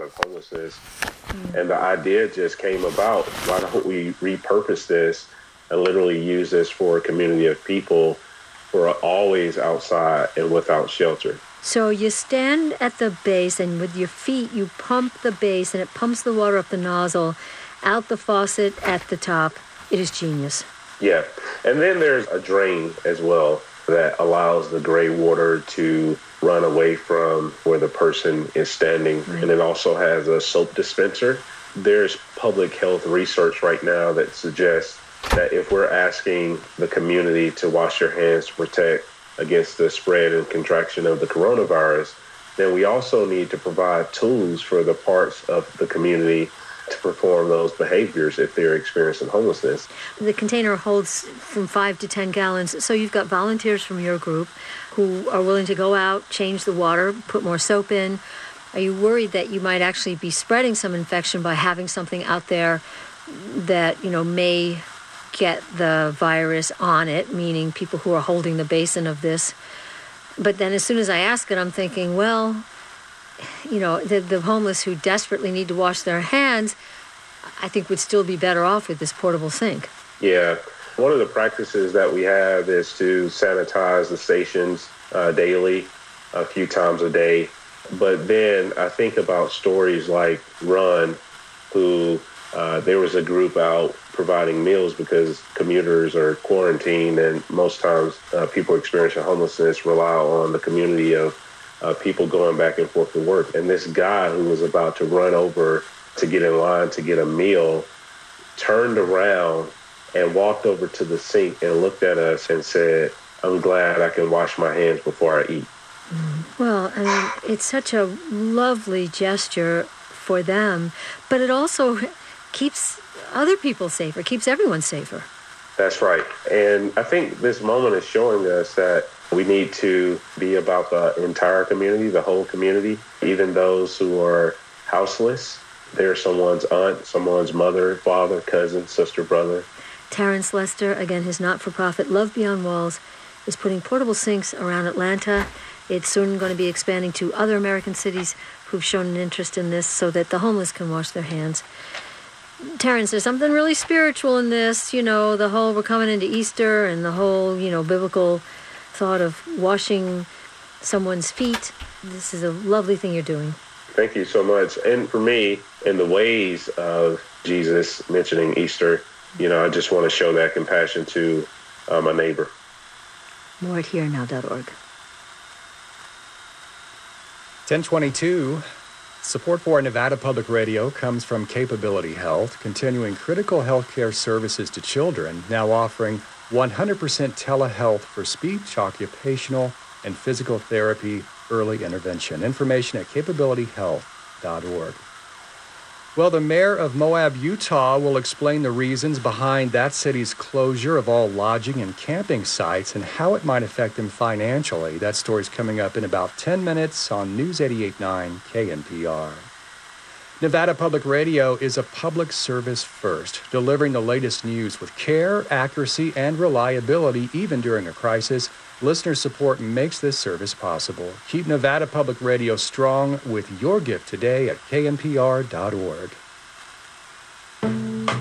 of homelessness. Mm-hmm. And the idea just came about. Why don't we repurpose this and literally use this for a community of people who are always outside and without shelter? So you stand at the base and with your feet you pump the base and it pumps the water up the nozzle, out the faucet at the top. It is genius. Yeah. And then there's a drain as well that allows the gray water to run away from where the person is standing. Right. And it also has a soap dispenser. There's public health research right now that suggests that if we're asking the community to wash their hands to protect against the spread and contraction of the coronavirus, then we also need to provide tools for the parts of the community to perform those behaviors if they're experiencing homelessness. The container holds from five to 10 gallons. So you've got volunteers from your group who are willing to go out, change the water, put more soap in. Are you worried that you might actually be spreading some infection by having something out there that, you know, may get the virus on it, meaning people who are holding the basin of this? But then as soon as I ask it, I'm thinking, well, you know, the, the homeless who desperately need to wash their hands, I think would still be better off with this portable sink. Yeah. One of the practices that we have is to sanitize the stations uh, daily, a few times a day. But then I think about stories like Run, who uh, there was a group out providing meals because commuters are quarantined, and most times uh, people experiencing homelessness rely on the community of uh, people going back and forth to work. And this guy who was about to run over to get in line to get a meal turned around and walked over to the sink and looked at us and said, I'm glad I can wash my hands before I eat. Well, I mean, it's such a lovely gesture for them, but it also keeps other people safer, keeps everyone safer. That's right. And I think this moment is showing us that we need to be about the entire community, the whole community, even those who are houseless. They're someone's aunt, someone's mother, father, cousin, sister, brother. Terrence Lester, again, his not for profit Love Beyond Walls, is putting portable sinks around Atlanta. It's soon going to be expanding to other American cities who've shown an interest in this so that the homeless can wash their hands. Terrence, there's something really spiritual in this, you know, the whole we're coming into Easter and the whole, you know, biblical thought of washing someone's feet. This is a lovely thing you're doing. Thank you so much. And for me, in the ways of Jesus mentioning Easter, you know, I just want to show that compassion to uh, my neighbor. More at herenow.org. 1022. Support for Nevada Public Radio comes from Capability Health, continuing critical healthcare services to children, now offering 100% telehealth for speech, occupational, and physical therapy early intervention. Information at capabilityhealth.org. Well, the mayor of Moab, Utah will explain the reasons behind that city's closure of all lodging and camping sites and how it might affect them financially. That story's coming up in about 10 minutes on News 889 KNPR. Nevada Public Radio is a public service first, delivering the latest news with care, accuracy, and reliability even during a crisis. Listener support makes this service possible. Keep Nevada Public Radio strong with your gift today at knpr.org.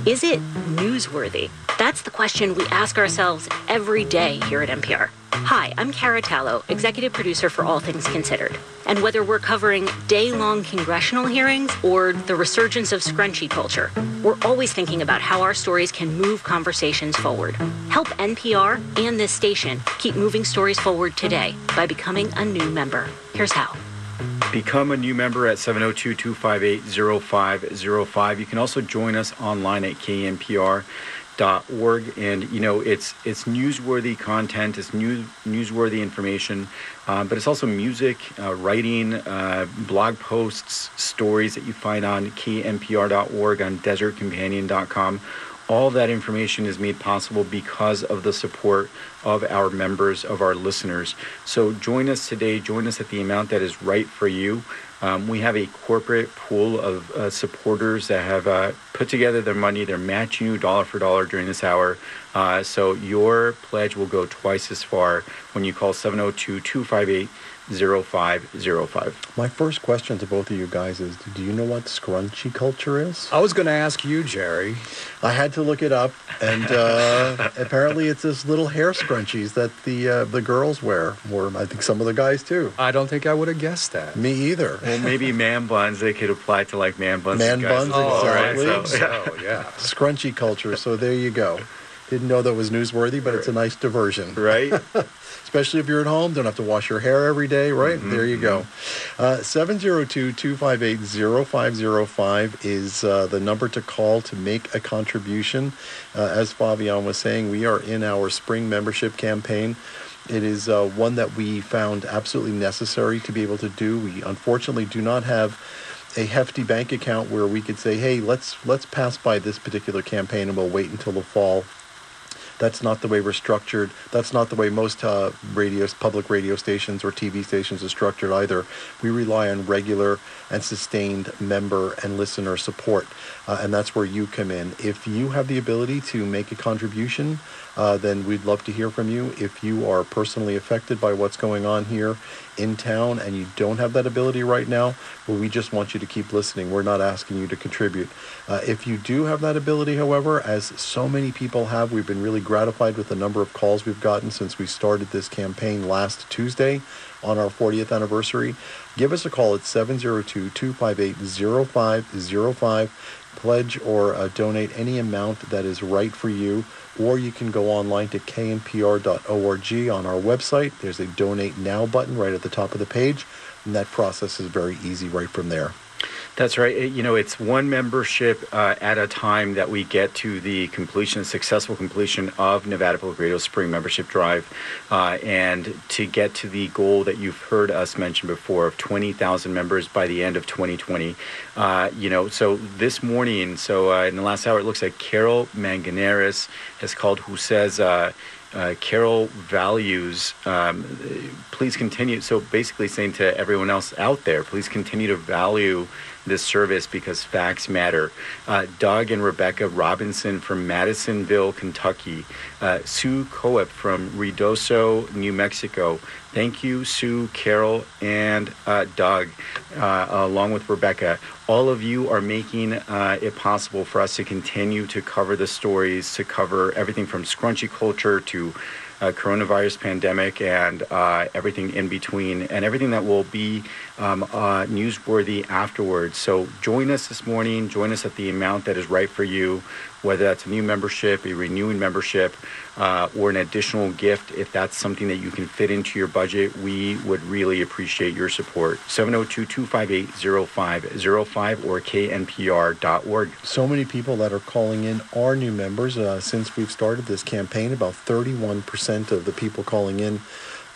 Is it newsworthy? That's the question we ask ourselves every day here at NPR. Hi, I'm Cara Tallo, executive producer for All Things Considered. And whether we're covering day long congressional hearings or the resurgence of scrunchy culture, we're always thinking about how our stories can move conversations forward. Help NPR and this station keep moving stories forward today by becoming a new member. Here's how. Become a new member at 702 258 0505. You can also join us online at KNPR org. And you know it's it's newsworthy content it's news newsworthy information uh, but it's also music uh, writing uh, blog posts stories that you find on knpr.org on desertcompanion.com all that information is made possible because of the support of our members of our listeners. So join us today join us at the amount that is right for you um, we have a corporate pool of uh, supporters that have uh, put together their money. They're matching you dollar for dollar during this hour. Uh, so your pledge will go twice as far when you call 702 258 0505. My first question to both of you guys is do you know what scrunchy culture is? I was going to ask you, Jerry. I had to look it up, and uh, apparently it's this little hair scrunchies that the uh, the girls wear, or I think some of the guys too. I don't think I would have guessed that. Me either. Well, maybe man buns, they could apply to like man buns. Man buns, as well, right? exactly. So, So, yeah. Scrunchy culture. So there you go. Didn't know that was newsworthy, but it's a nice diversion. right? especially if you're at home, don't have to wash your hair every day, right? There you go. Uh, 702-258-0505 is uh, the number to call to make a contribution. Uh, as Fabian was saying, we are in our spring membership campaign. It is uh, one that we found absolutely necessary to be able to do. We unfortunately do not have a hefty bank account where we could say, "Hey, let's let's pass by this particular campaign and we'll wait until the fall that's not the way we're structured. That's not the way most uh, radios, public radio stations or TV stations are structured either. We rely on regular and sustained member and listener support, uh, and that's where you come in. If you have the ability to make a contribution, uh, then we'd love to hear from you. If you are personally affected by what's going on here in town and you don't have that ability right now, well, we just want you to keep listening. We're not asking you to contribute. Uh, if you do have that ability, however, as so many people have, we've been really gratified with the number of calls we've gotten since we started this campaign last Tuesday on our 40th anniversary. Give us a call at 702 258 0505. Pledge or uh, donate any amount that is right for you or you can go online to knpr.org on our website. There's a donate now button right at the top of the page, and that process is very easy right from there. That's right. You know, it's one membership uh, at a time that we get to the completion, successful completion of Nevada Public Radio Spring Membership Drive, uh, and to get to the goal that you've heard us mention before of 20,000 members by the end of 2020. Uh, you know, so this morning, so uh, in the last hour, it looks like Carol Manganeris has called, who says. Uh, uh, Carol values, um, please continue. So basically, saying to everyone else out there, please continue to value this service because facts matter. Uh, Doug and Rebecca Robinson from Madisonville, Kentucky. Uh, Sue Coep from Ruidoso, New Mexico. Thank you, Sue, Carol, and uh, Doug, uh, along with Rebecca. All of you are making uh, it possible for us to continue to cover the stories, to cover everything from scrunchy culture to uh, coronavirus pandemic and uh, everything in between, and everything that will be um, uh, newsworthy afterwards. So join us this morning. Join us at the amount that is right for you, whether that's a new membership, a renewing membership, uh, or an additional gift. If that's something that you can fit into your budget, we would really appreciate your support. 702 258 0505 or knpr.org. So many people that are calling in are new members. Uh, since we've started this campaign, about 31% of the people calling in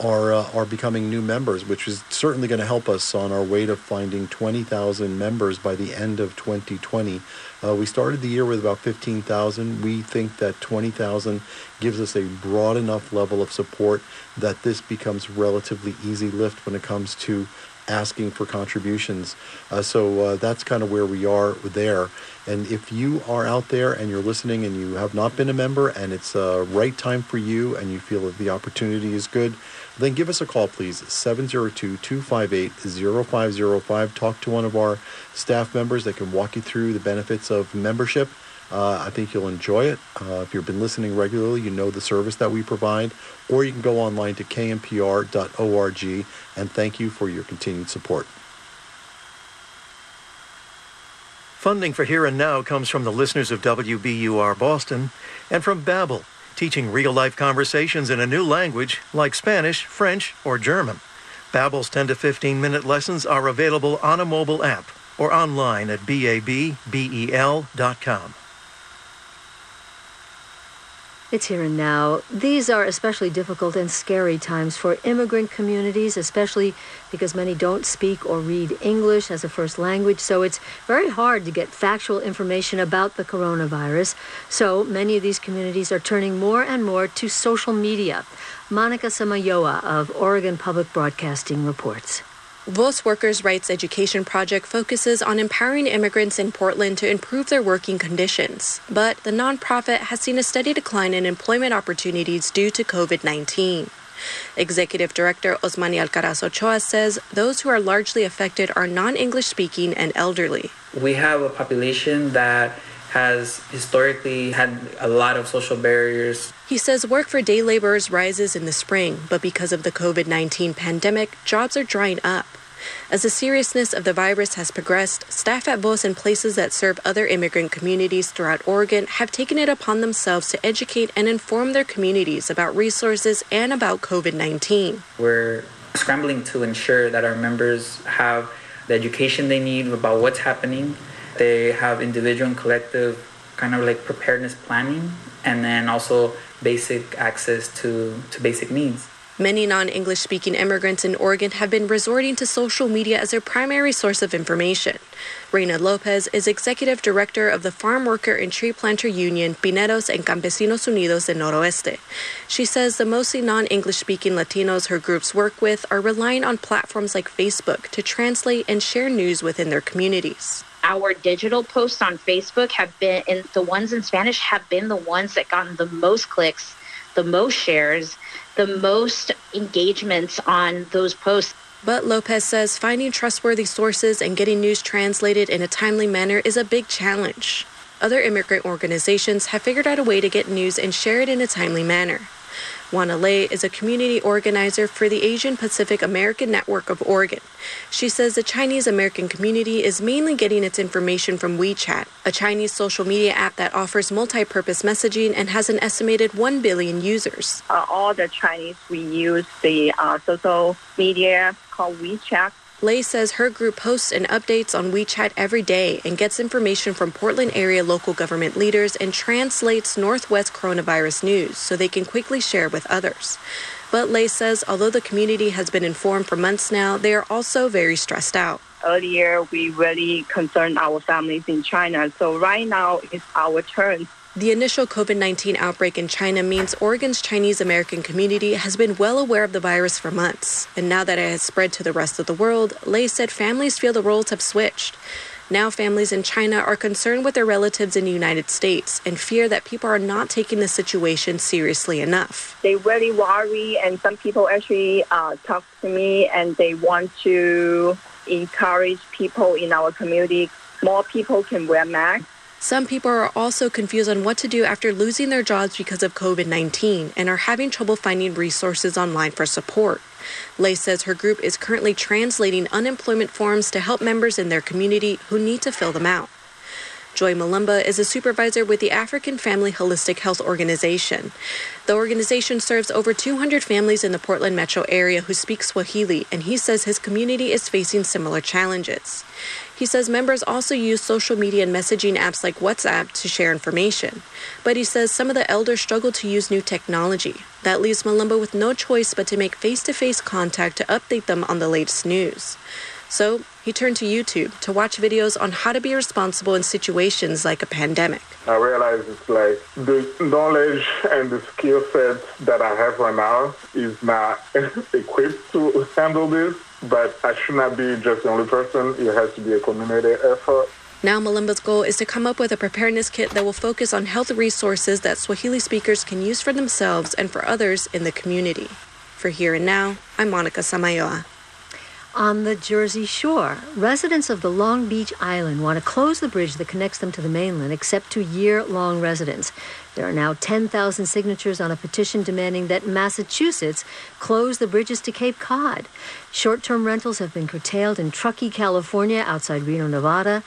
are uh, are becoming new members, which is certainly going to help us on our way to finding 20,000 members by the end of 2020. Uh, we started the year with about 15,000. We think that 20,000 gives us a broad enough level of support that this becomes relatively easy lift when it comes to asking for contributions. Uh, so uh, that's kind of where we are there. And if you are out there and you're listening and you have not been a member and it's a right time for you and you feel that the opportunity is good, then give us a call, please. 702-258-0505. Talk to one of our staff members that can walk you through the benefits of membership. Uh, I think you'll enjoy it. Uh, if you've been listening regularly, you know the service that we provide. Or you can go online to knpr.org and thank you for your continued support. Funding for Here and Now comes from the listeners of WBUR Boston and from Babbel, teaching real-life conversations in a new language like Spanish, French, or German. Babbel's 10 to 15-minute lessons are available on a mobile app or online at babbel.com. It's here and now. These are especially difficult and scary times for immigrant communities, especially because many don't speak or read English as a first language. So it's very hard to get factual information about the coronavirus. So many of these communities are turning more and more to social media. Monica Samayoa of Oregon Public Broadcasting reports. VOZ Workers' Rights Education Project focuses on empowering immigrants in Portland to improve their working conditions. But the nonprofit has seen a steady decline in employment opportunities due to COVID 19. Executive Director Osmani Alcaraz Ochoa says those who are largely affected are non English speaking and elderly. We have a population that has historically had a lot of social barriers. He says work for day laborers rises in the spring, but because of the COVID 19 pandemic, jobs are drying up. As the seriousness of the virus has progressed, staff at VOZ and places that serve other immigrant communities throughout Oregon have taken it upon themselves to educate and inform their communities about resources and about COVID 19. We're scrambling to ensure that our members have the education they need about what's happening they have individual and collective kind of like preparedness planning and then also basic access to, to basic needs. Many non English speaking immigrants in Oregon have been resorting to social media as their primary source of information. Reina Lopez is executive director of the Farm Worker and Tree Planter Union Pineros and Campesinos Unidos de Noroeste. She says the mostly non English speaking Latinos her groups work with are relying on platforms like Facebook to translate and share news within their communities our digital posts on Facebook have been, and the ones in Spanish have been the ones that gotten the most clicks, the most shares, the most engagements on those posts. But Lopez says finding trustworthy sources and getting news translated in a timely manner is a big challenge. Other immigrant organizations have figured out a way to get news and share it in a timely manner. Juana Lay is a community organizer for the Asian Pacific American Network of Oregon. She says the Chinese American community is mainly getting its information from WeChat, a Chinese social media app that offers multi purpose messaging and has an estimated 1 billion users. Uh, all the Chinese, we use the uh, social media called WeChat Lay says her group posts and updates on WeChat every day and gets information from Portland area local government leaders and translates Northwest coronavirus news so they can quickly share with others. But Lay says although the community has been informed for months now, they are also very stressed out. Earlier, we really concerned our families in China. So right now, it's our turn the initial COVID 19 outbreak in China means Oregon's Chinese American community has been well aware of the virus for months. And now that it has spread to the rest of the world, Lay said families feel the roles have switched. Now, families in China are concerned with their relatives in the United States and fear that people are not taking the situation seriously enough. They really worry, and some people actually uh, talk to me and they want to encourage people in our community. More people can wear masks some people are also confused on what to do after losing their jobs because of COVID 19 and are having trouble finding resources online for support. Lay says her group is currently translating unemployment forms to help members in their community who need to fill them out. Joy Malumba is a supervisor with the African Family Holistic Health Organization. The organization serves over 200 families in the Portland metro area who speak Swahili, and he says his community is facing similar challenges. He says members also use social media and messaging apps like WhatsApp to share information. But he says some of the elders struggle to use new technology. That leaves Malumba with no choice but to make face to face contact to update them on the latest news. So he turned to YouTube to watch videos on how to be responsible in situations like a pandemic. I realized it's like the knowledge and the skill set that I have right now is not equipped to handle this, but I should not be just the only person. It has to be a community effort. Now, Malumba's goal is to come up with a preparedness kit that will focus on health resources that Swahili speakers can use for themselves and for others in the community. For Here and Now, I'm Monica Samayoa. On the Jersey Shore, residents of the Long Beach Island want to close the bridge that connects them to the mainland, except to year long residents. There are now 10,000 signatures on a petition demanding that Massachusetts close the bridges to Cape Cod. Short term rentals have been curtailed in Truckee, California, outside Reno, Nevada.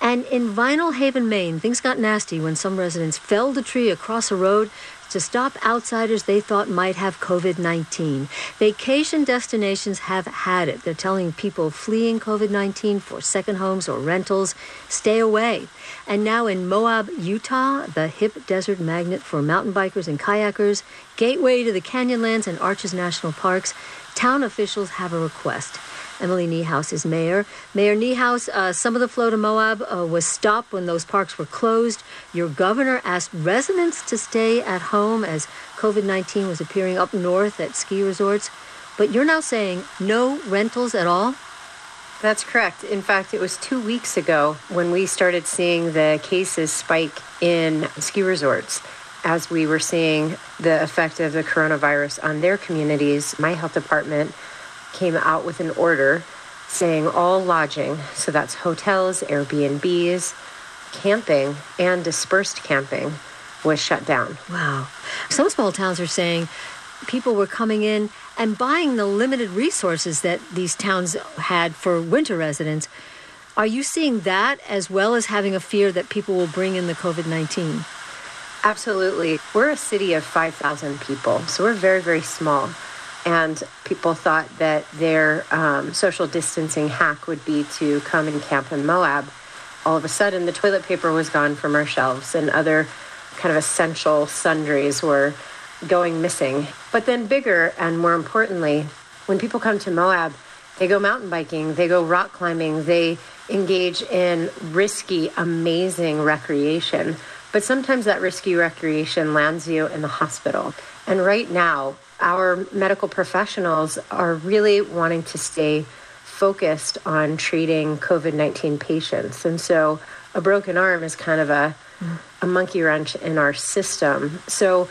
And in Vinalhaven, Maine, things got nasty when some residents felled a tree across a road to stop outsiders they thought might have COVID 19. Vacation destinations have had it. They're telling people fleeing COVID 19 for second homes or rentals, stay away. And now in Moab, Utah, the hip desert magnet for mountain bikers and kayakers, gateway to the Canyonlands and Arches National Parks, town officials have a request. Emily Niehaus is mayor. Mayor Niehaus, uh, some of the flow to Moab uh, was stopped when those parks were closed. Your governor asked residents to stay at home as COVID 19 was appearing up north at ski resorts. But you're now saying no rentals at all? That's correct. In fact, it was two weeks ago when we started seeing the cases spike in ski resorts. as we were seeing the effect of the coronavirus on their communities, my health department came out with an order saying all lodging, so that's hotels, Airbnbs, camping, and dispersed camping, was shut down. Wow. Some small towns are saying people were coming in and buying the limited resources that these towns had for winter residents. Are you seeing that as well as having a fear that people will bring in the COVID 19? Absolutely. We're a city of 5,000 people, so we're very, very small. And people thought that their um, social distancing hack would be to come and camp in Moab. All of a sudden, the toilet paper was gone from our shelves, and other kind of essential sundries were going missing. But then, bigger and more importantly, when people come to Moab, they go mountain biking, they go rock climbing, they engage in risky, amazing recreation. But sometimes that risky recreation lands you in the hospital. And right now, our medical professionals are really wanting to stay focused on treating COVID 19 patients. And so a broken arm is kind of a, a monkey wrench in our system. So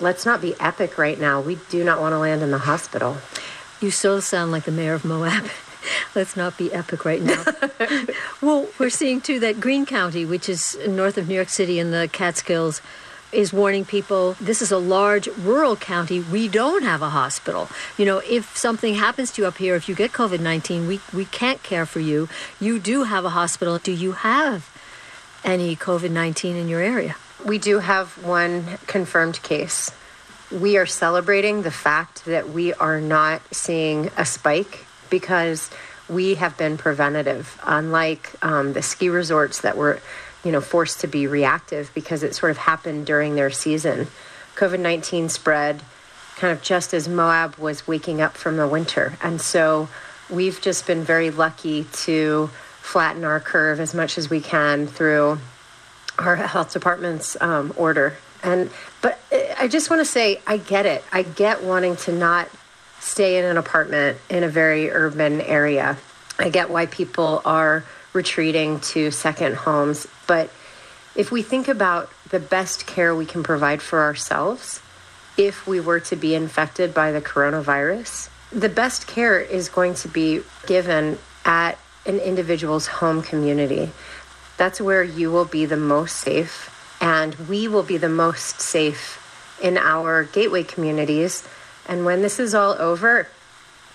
let's not be epic right now. We do not want to land in the hospital. You still sound like the mayor of Moab. Let's not be epic right now. well, we're seeing too that Greene County, which is north of New York City in the Catskills, is warning people this is a large rural county. We don't have a hospital. You know, if something happens to you up here, if you get COVID 19, we, we can't care for you. You do have a hospital. Do you have any COVID 19 in your area? We do have one confirmed case. We are celebrating the fact that we are not seeing a spike because we have been preventative, unlike um, the ski resorts that were, you know, forced to be reactive because it sort of happened during their season. COVID 19 spread kind of just as Moab was waking up from the winter. And so we've just been very lucky to flatten our curve as much as we can through our health department's um, order. And but I just want to say I get it. I get wanting to not stay in an apartment in a very urban area. I get why people are retreating to second homes, but if we think about the best care we can provide for ourselves if we were to be infected by the coronavirus, the best care is going to be given at an individual's home community. That's where you will be the most safe, and we will be the most safe in our gateway communities. And when this is all over,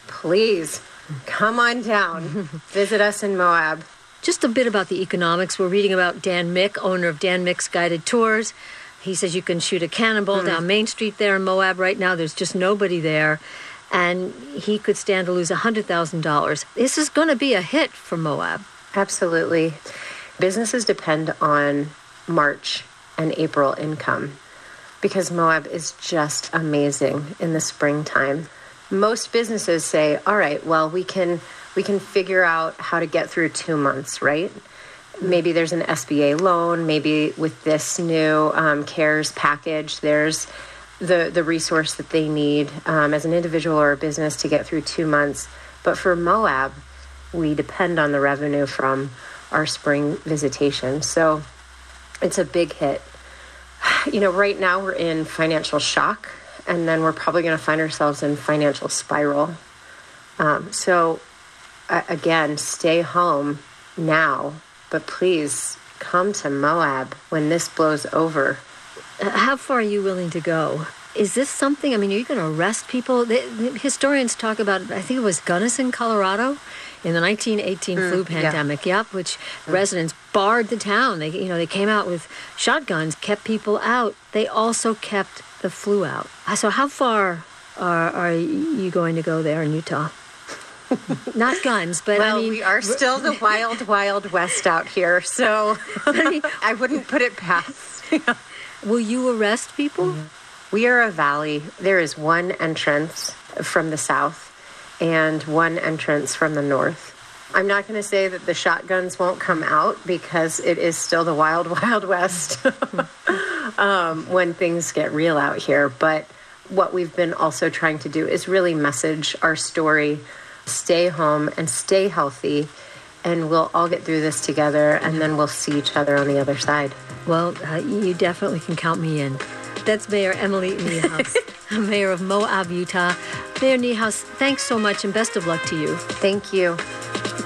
please come on down, visit us in Moab. Just a bit about the economics. We're reading about Dan Mick, owner of Dan Mick's Guided Tours. He says you can shoot a cannonball Hmm. down Main Street there in Moab right now. There's just nobody there. And he could stand to lose $100,000. This is going to be a hit for Moab. Absolutely. Businesses depend on March and April income because Moab is just amazing in the springtime. Most businesses say, "All right, well, we can we can figure out how to get through 2 months, right?" Maybe there's an SBA loan, maybe with this new um, CARES package, there's the the resource that they need um, as an individual or a business to get through 2 months. But for Moab, we depend on the revenue from our spring visitation. So it's a big hit. You know, right now we're in financial shock, and then we're probably going to find ourselves in financial spiral. Um, so, again, stay home now, but please come to Moab when this blows over. How far are you willing to go? Is this something? I mean, are you going to arrest people? The, the historians talk about. I think it was Gunnison, Colorado, in the 1918 Mm, flu yeah. pandemic. Yep, which residents barred the town. They, you know, they came out with shotguns, kept people out. They also kept the flu out. So, how far are, are you going to go there in Utah? Not guns, but well, I mean, we are still the wild, wild west out here, so I wouldn't put it past. Will you arrest people? We are a valley. There is one entrance from the south and one entrance from the north. I'm not going to say that the shotguns won't come out because it is still the wild, wild west um, when things get real out here. But what we've been also trying to do is really message our story stay home and stay healthy, and we'll all get through this together, and then we'll see each other on the other side. Well, uh, you definitely can count me in. That's Mayor Emily Niehaus, Mayor of Moab, Utah. Mayor Niehaus, thanks so much and best of luck to you. Thank you.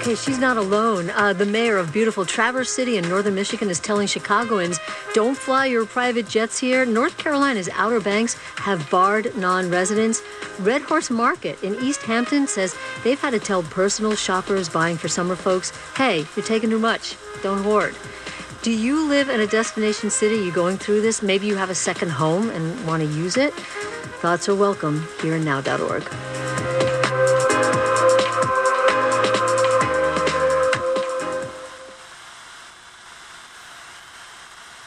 Okay, she's not alone. Uh, the mayor of beautiful Traverse City in northern Michigan is telling Chicagoans don't fly your private jets here. North Carolina's Outer Banks have barred non residents. Red Horse Market in East Hampton says they've had to tell personal shoppers buying for summer folks hey, you're taking too much. Don't hoard. Do you live in a destination city? You going through this? Maybe you have a second home and want to use it? Thoughts are welcome here and now.org.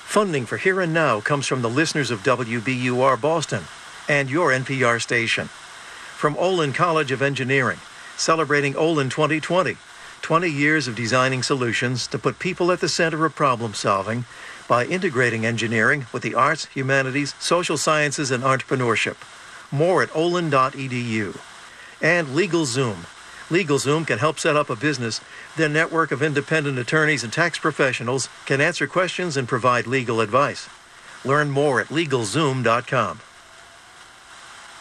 Funding for Here and Now comes from the listeners of WBUR Boston and your NPR station. From Olin College of Engineering, celebrating Olin 2020, 20 years of designing solutions to put people at the center of problem solving by integrating engineering with the arts, humanities, social sciences, and entrepreneurship. More at olin.edu. And LegalZoom. LegalZoom can help set up a business. Their network of independent attorneys and tax professionals can answer questions and provide legal advice. Learn more at LegalZoom.com.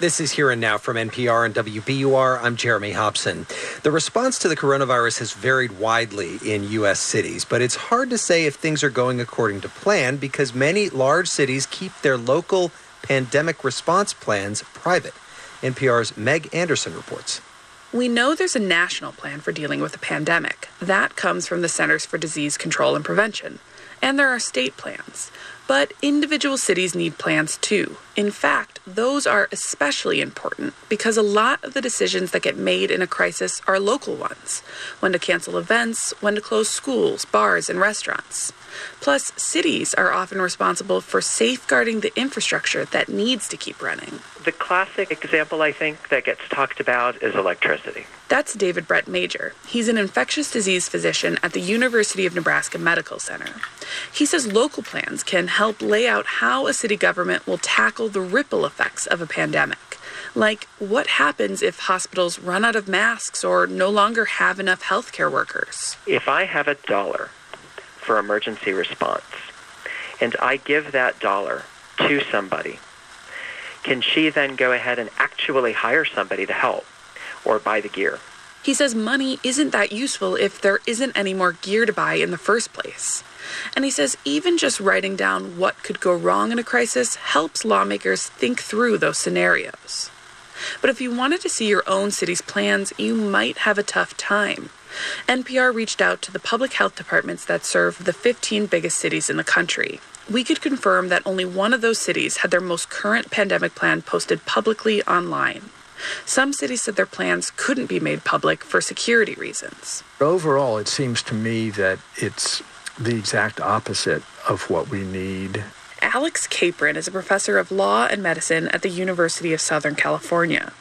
This is Here and Now from NPR and WBUR. I'm Jeremy Hobson. The response to the coronavirus has varied widely in U.S. cities, but it's hard to say if things are going according to plan because many large cities keep their local pandemic response plans private. NPR's Meg Anderson reports. We know there's a national plan for dealing with the pandemic. That comes from the Centers for Disease Control and Prevention. And there are state plans. But individual cities need plans too. In fact, those are especially important because a lot of the decisions that get made in a crisis are local ones when to cancel events, when to close schools, bars, and restaurants. Plus, cities are often responsible for safeguarding the infrastructure that needs to keep running. The classic example, I think, that gets talked about is electricity. That's David Brett Major. He's an infectious disease physician at the University of Nebraska Medical Center. He says local plans can help lay out how a city government will tackle the ripple effects of a pandemic. Like, what happens if hospitals run out of masks or no longer have enough healthcare workers? If I have a dollar for emergency response and I give that dollar to somebody, can she then go ahead and actually hire somebody to help or buy the gear? He says money isn't that useful if there isn't any more gear to buy in the first place. And he says even just writing down what could go wrong in a crisis helps lawmakers think through those scenarios. But if you wanted to see your own city's plans, you might have a tough time. NPR reached out to the public health departments that serve the 15 biggest cities in the country. We could confirm that only one of those cities had their most current pandemic plan posted publicly online. Some cities said their plans couldn't be made public for security reasons. Overall, it seems to me that it's the exact opposite of what we need. Alex Capron is a professor of law and medicine at the University of Southern California.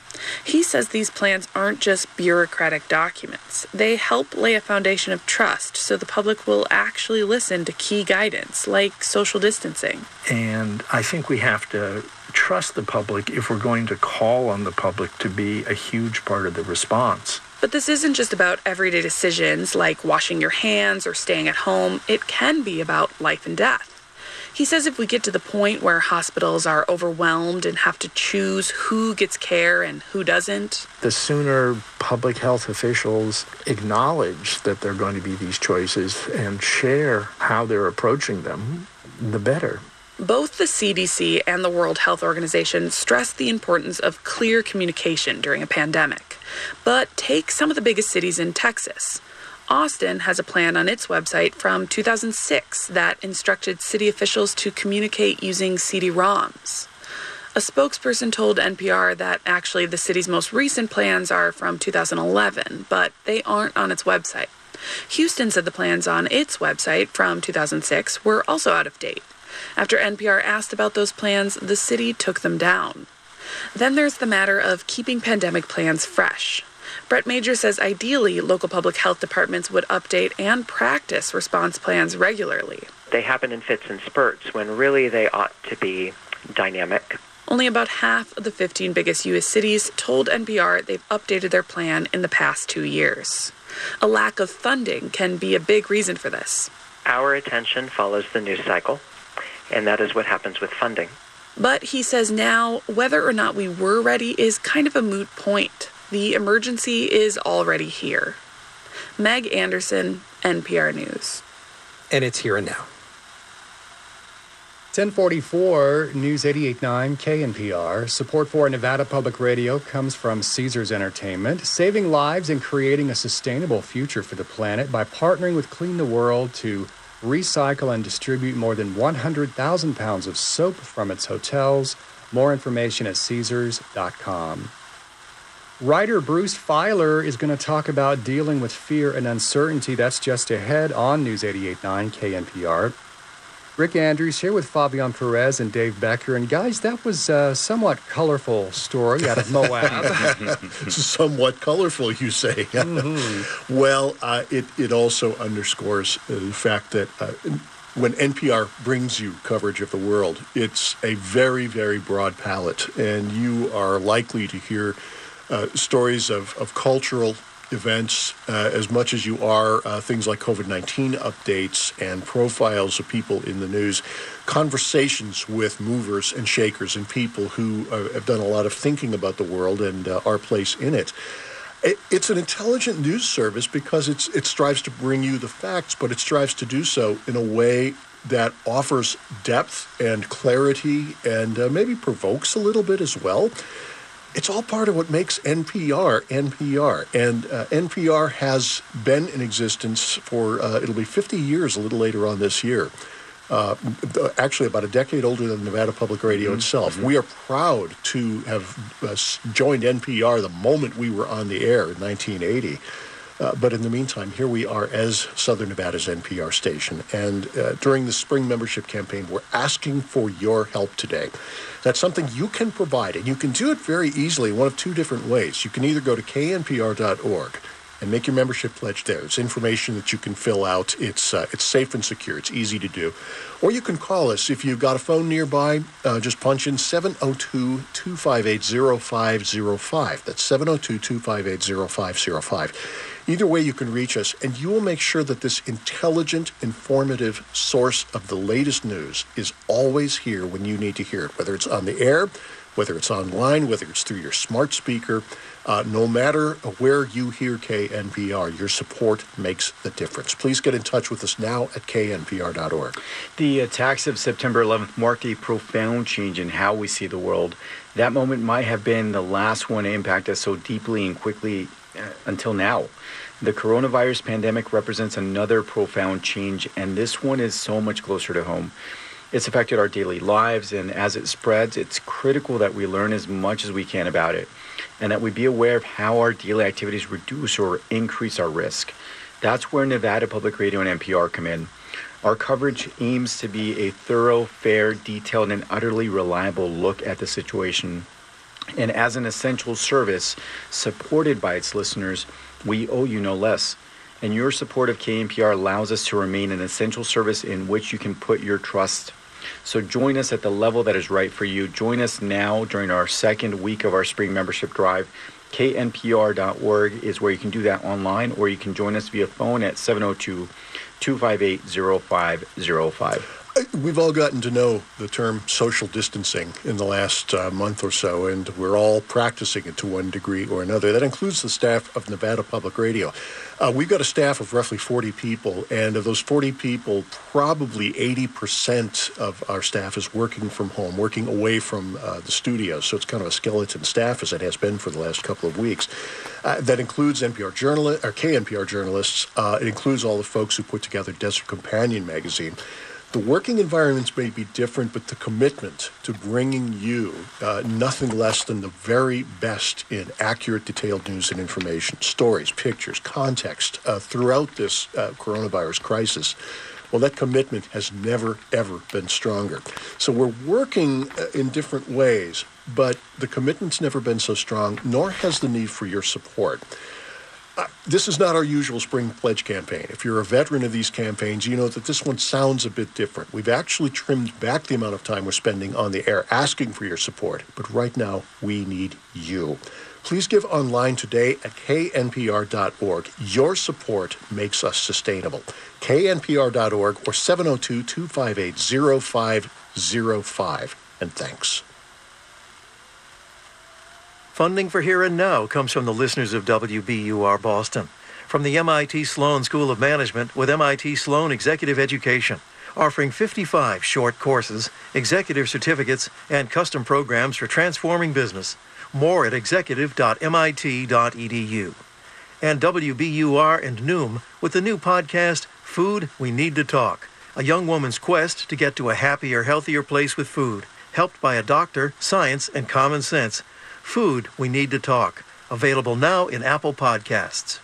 He says these plans aren't just bureaucratic documents. They help lay a foundation of trust so the public will actually listen to key guidance like social distancing. And I think we have to trust the public if we're going to call on the public to be a huge part of the response. But this isn't just about everyday decisions like washing your hands or staying at home. It can be about life and death. He says if we get to the point where hospitals are overwhelmed and have to choose who gets care and who doesn't, the sooner public health officials acknowledge that there are going to be these choices and share how they're approaching them, the better. Both the CDC and the World Health Organization stress the importance of clear communication during a pandemic. But take some of the biggest cities in Texas. Austin has a plan on its website from 2006 that instructed city officials to communicate using CD ROMs. A spokesperson told NPR that actually the city's most recent plans are from 2011, but they aren't on its website. Houston said the plans on its website from 2006 were also out of date. After NPR asked about those plans, the city took them down. Then there's the matter of keeping pandemic plans fresh. Brett Major says ideally, local public health departments would update and practice response plans regularly. They happen in fits and spurts when really they ought to be dynamic. Only about half of the 15 biggest U.S. cities told NPR they've updated their plan in the past two years. A lack of funding can be a big reason for this. Our attention follows the news cycle, and that is what happens with funding. But he says now whether or not we were ready is kind of a moot point. The emergency is already here. Meg Anderson, NPR News. And it's here and now. 1044 News 889 KNPR. Support for Nevada Public Radio comes from Caesars Entertainment, saving lives and creating a sustainable future for the planet by partnering with Clean the World to recycle and distribute more than 100,000 pounds of soap from its hotels. More information at Caesars.com. Writer Bruce Feiler is going to talk about dealing with fear and uncertainty. That's just ahead on News 889 KNPR. Rick Andrews here with Fabian Perez and Dave Becker. And guys, that was a somewhat colorful story out of Moab. somewhat colorful, you say. Mhm. Well, uh, it, it also underscores uh, the fact that uh, when NPR brings you coverage of the world, it's a very, very broad palette, and you are likely to hear uh, stories of, of cultural events uh, as much as you are uh, things like COVID 19 updates and profiles of people in the news, conversations with movers and shakers and people who uh, have done a lot of thinking about the world and uh, our place in it. It, it's an intelligent news service because it's, it strives to bring you the facts, but it strives to do so in a way that offers depth and clarity and uh, maybe provokes a little bit as well. It's all part of what makes NPR NPR. And uh, NPR has been in existence for, uh, it'll be 50 years a little later on this year. Uh, actually, about a decade older than Nevada Public Radio itself. We are proud to have uh, joined NPR the moment we were on the air in 1980. Uh, but in the meantime, here we are as Southern Nevada's NPR station. And uh, during the spring membership campaign, we're asking for your help today. That's something you can provide, and you can do it very easily one of two different ways. You can either go to knpr.org and make your membership pledge there. It's information that you can fill out. It's uh, it's safe and secure. It's easy to do. Or you can call us if you've got a phone nearby. Just punch in 702-258-0505. That's 702-258-0505. Either way, you can reach us, and you will make sure that this intelligent, informative source of the latest news is always here when you need to hear it, whether it's on the air, whether it's online, whether it's through your smart speaker. Uh, no matter where you hear KNPR, your support makes the difference. Please get in touch with us now at knpr.org. The attacks of September 11th marked a profound change in how we see the world. That moment might have been the last one to impact us so deeply and quickly uh, until now. The coronavirus pandemic represents another profound change, and this one is so much closer to home. It's affected our daily lives, and as it spreads, it's critical that we learn as much as we can about it and that we be aware of how our daily activities reduce or increase our risk. That's where Nevada Public Radio and NPR come in. Our coverage aims to be a thorough, fair, detailed, and utterly reliable look at the situation. And as an essential service supported by its listeners, we owe you no less. And your support of KNPR allows us to remain an essential service in which you can put your trust. So join us at the level that is right for you. Join us now during our second week of our spring membership drive. KNPR.org is where you can do that online, or you can join us via phone at 702 258 0505. We've all gotten to know the term social distancing in the last uh, month or so, and we're all practicing it to one degree or another. That includes the staff of Nevada Public Radio. Uh, we've got a staff of roughly 40 people, and of those 40 people, probably 80% of our staff is working from home, working away from uh, the studio. So it's kind of a skeleton staff, as it has been for the last couple of weeks. That includes NPR journalists, or KNPR journalists. It includes all the folks who put together Desert Companion magazine. The working environments may be different, but the commitment to bringing you uh, nothing less than the very best in accurate, detailed news and information, stories, pictures, context uh, throughout this uh, coronavirus crisis. Well, that commitment has never, ever been stronger. So we're working in different ways, but the commitment's never been so strong, nor has the need for your support. This is not our usual spring pledge campaign. If you're a veteran of these campaigns, you know that this one sounds a bit different. We've actually trimmed back the amount of time we're spending on the air asking for your support, but right now we need you. Please give online today at knpr.org. Your support makes us sustainable. knpr.org or 702 258 0505. and thanks. Funding for Here and Now comes from the listeners of WBUR Boston, from the MIT Sloan School of Management with MIT Sloan Executive Education, offering 55 short courses, executive certificates, and custom programs for transforming business. More at executive.mit.edu. And WBUR and Noom with the new podcast, Food We Need to Talk, a young woman's quest to get to a happier, healthier place with food, helped by a doctor, science, and common sense. Food We Need to Talk, available now in Apple Podcasts.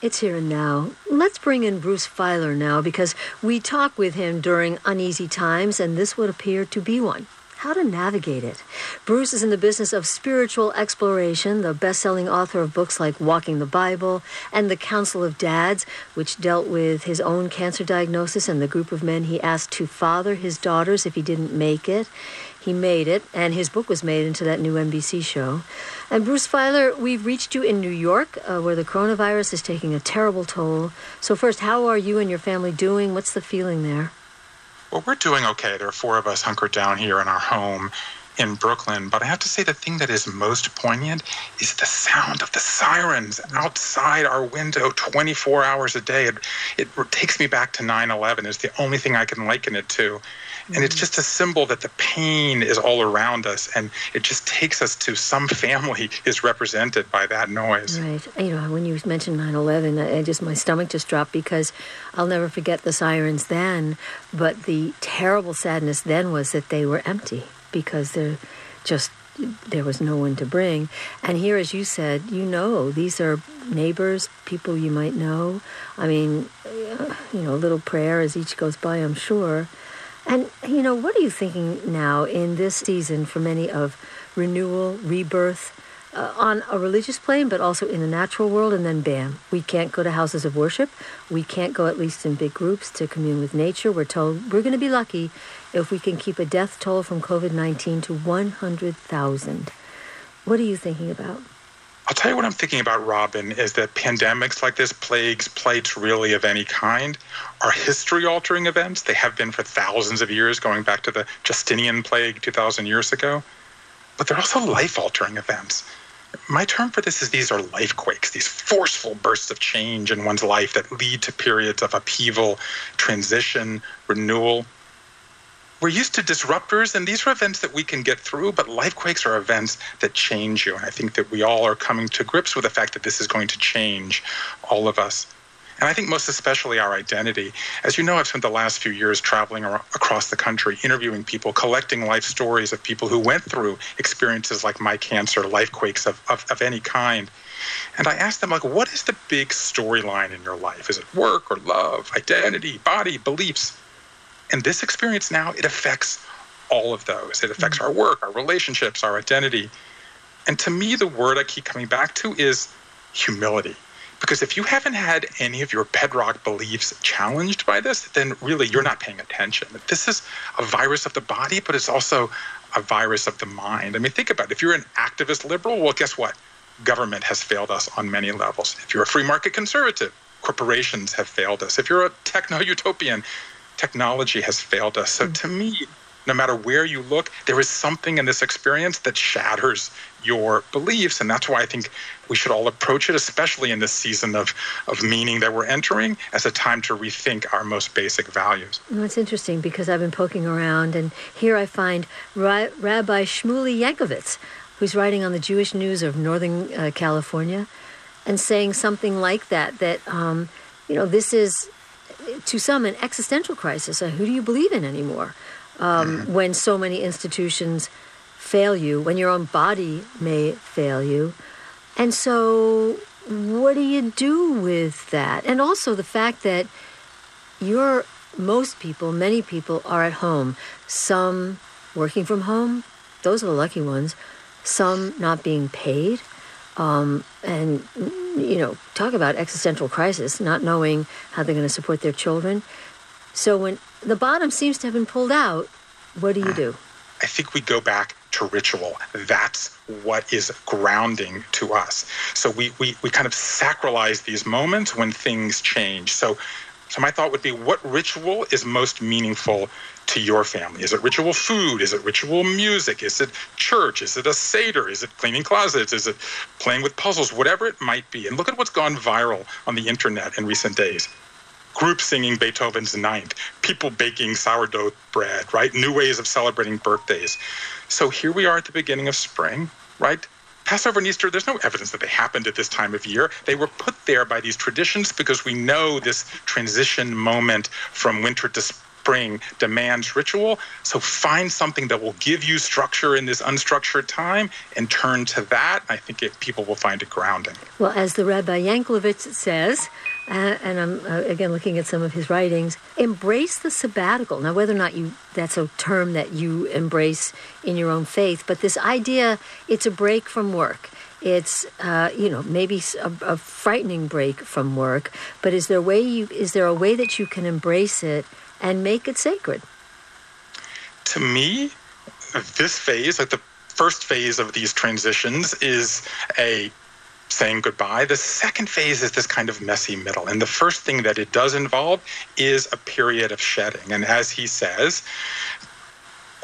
It's here and now. Let's bring in Bruce Feiler now because we talk with him during uneasy times, and this would appear to be one. How to navigate it. Bruce is in the business of spiritual exploration, the best selling author of books like Walking the Bible and The Council of Dads, which dealt with his own cancer diagnosis and the group of men he asked to father his daughters if he didn't make it. He made it, and his book was made into that new NBC show. And Bruce Feiler, we've reached you in New York, uh, where the coronavirus is taking a terrible toll. So, first, how are you and your family doing? What's the feeling there? Well, we're doing okay. There are four of us hunkered down here in our home in Brooklyn. But I have to say, the thing that is most poignant is the sound of the sirens outside our window 24 hours a day. It, it takes me back to 9 11. It's the only thing I can liken it to. And it's just a symbol that the pain is all around us, and it just takes us to some family is represented by that noise. Right. You know, when you mentioned 9 11, I just, my stomach just dropped because I'll never forget the sirens then. But the terrible sadness then was that they were empty because there just there was no one to bring. And here, as you said, you know, these are neighbors, people you might know. I mean, uh, you know, a little prayer as each goes by, I'm sure. And, you know, what are you thinking now in this season for many of renewal, rebirth, uh, on a religious plane, but also in the natural world? And then, bam, we can't go to houses of worship. We can't go, at least in big groups, to commune with nature. We're told we're going to be lucky if we can keep a death toll from COVID 19 to 100,000. What are you thinking about? I'll tell you what I'm thinking about, Robin, is that pandemics like this, plagues, plights really of any kind, are history altering events. They have been for thousands of years, going back to the Justinian plague 2,000 years ago. But they're also life altering events. My term for this is these are life quakes, these forceful bursts of change in one's life that lead to periods of upheaval, transition, renewal, we're used to disruptors, and these are events that we can get through, but life quakes are events that change you. And I think that we all are coming to grips with the fact that this is going to change all of us. And I think most especially our identity. As you know, I've spent the last few years traveling across the country, interviewing people, collecting life stories of people who went through experiences like my cancer, life quakes of, of, of any kind. And I asked them, like, what is the big storyline in your life? Is it work or love, identity, body, beliefs? And this experience now, it affects all of those. It affects mm. our work, our relationships, our identity. And to me, the word I keep coming back to is humility. Because if you haven't had any of your bedrock beliefs challenged by this, then really you're not paying attention. This is a virus of the body, but it's also a virus of the mind. I mean, think about it. If you're an activist liberal, well, guess what? Government has failed us on many levels. If you're a free market conservative, corporations have failed us. If you're a techno utopian, technology has failed us. So to me, no matter where you look, there is something in this experience that shatters your beliefs. And that's why I think we should all approach it, especially in this season of, of meaning that we're entering, as a time to rethink our most basic values. Well, it's interesting because I've been poking around, and here I find Ra- Rabbi Shmuly Yanklowitz, who's writing on the Jewish News of Northern uh, California, and saying something like that, that, um, you know, this is to some an existential crisis. Uh, who do you believe in anymore? Um, mm-hmm. When so many institutions fail you, when your own body may fail you. And so, what do you do with that? And also the fact that you're, most people, many people are at home. Some working from home, those are the lucky ones. Some not being paid. Um, and you know, talk about existential crisis, not knowing how they're going to support their children. So when the bottom seems to have been pulled out, what do you do? I think we go back to ritual. That's what is grounding to us. So we, we, we kind of sacralize these moments when things change. So So my thought would be what ritual is most meaningful to your family? Is it ritual food? Is it ritual music? Is it church? Is it a Seder? Is it cleaning closets? Is it playing with puzzles? Whatever it might be. And look at what's gone viral on the internet in recent days. Groups singing Beethoven's Ninth, people baking sourdough bread, right? New ways of celebrating birthdays. So here we are at the beginning of spring, right? Passover and Easter, there's no evidence that they happened at this time of year. They were put there by these traditions because we know this transition moment from winter to spring demands ritual. So find something that will give you structure in this unstructured time and turn to that. I think it, people will find it grounding. Well, as the Rabbi Yanklowitz says, uh, and I'm uh, again looking at some of his writings. Embrace the sabbatical. Now, whether or not you that's a term that you embrace in your own faith, but this idea it's a break from work. It's uh, you know maybe a, a frightening break from work, but is there a way you is there a way that you can embrace it and make it sacred? To me, this phase, like the first phase of these transitions, is a saying goodbye. The second phase is this kind of messy middle. And the first thing that it does involve is a period of shedding. And as he says,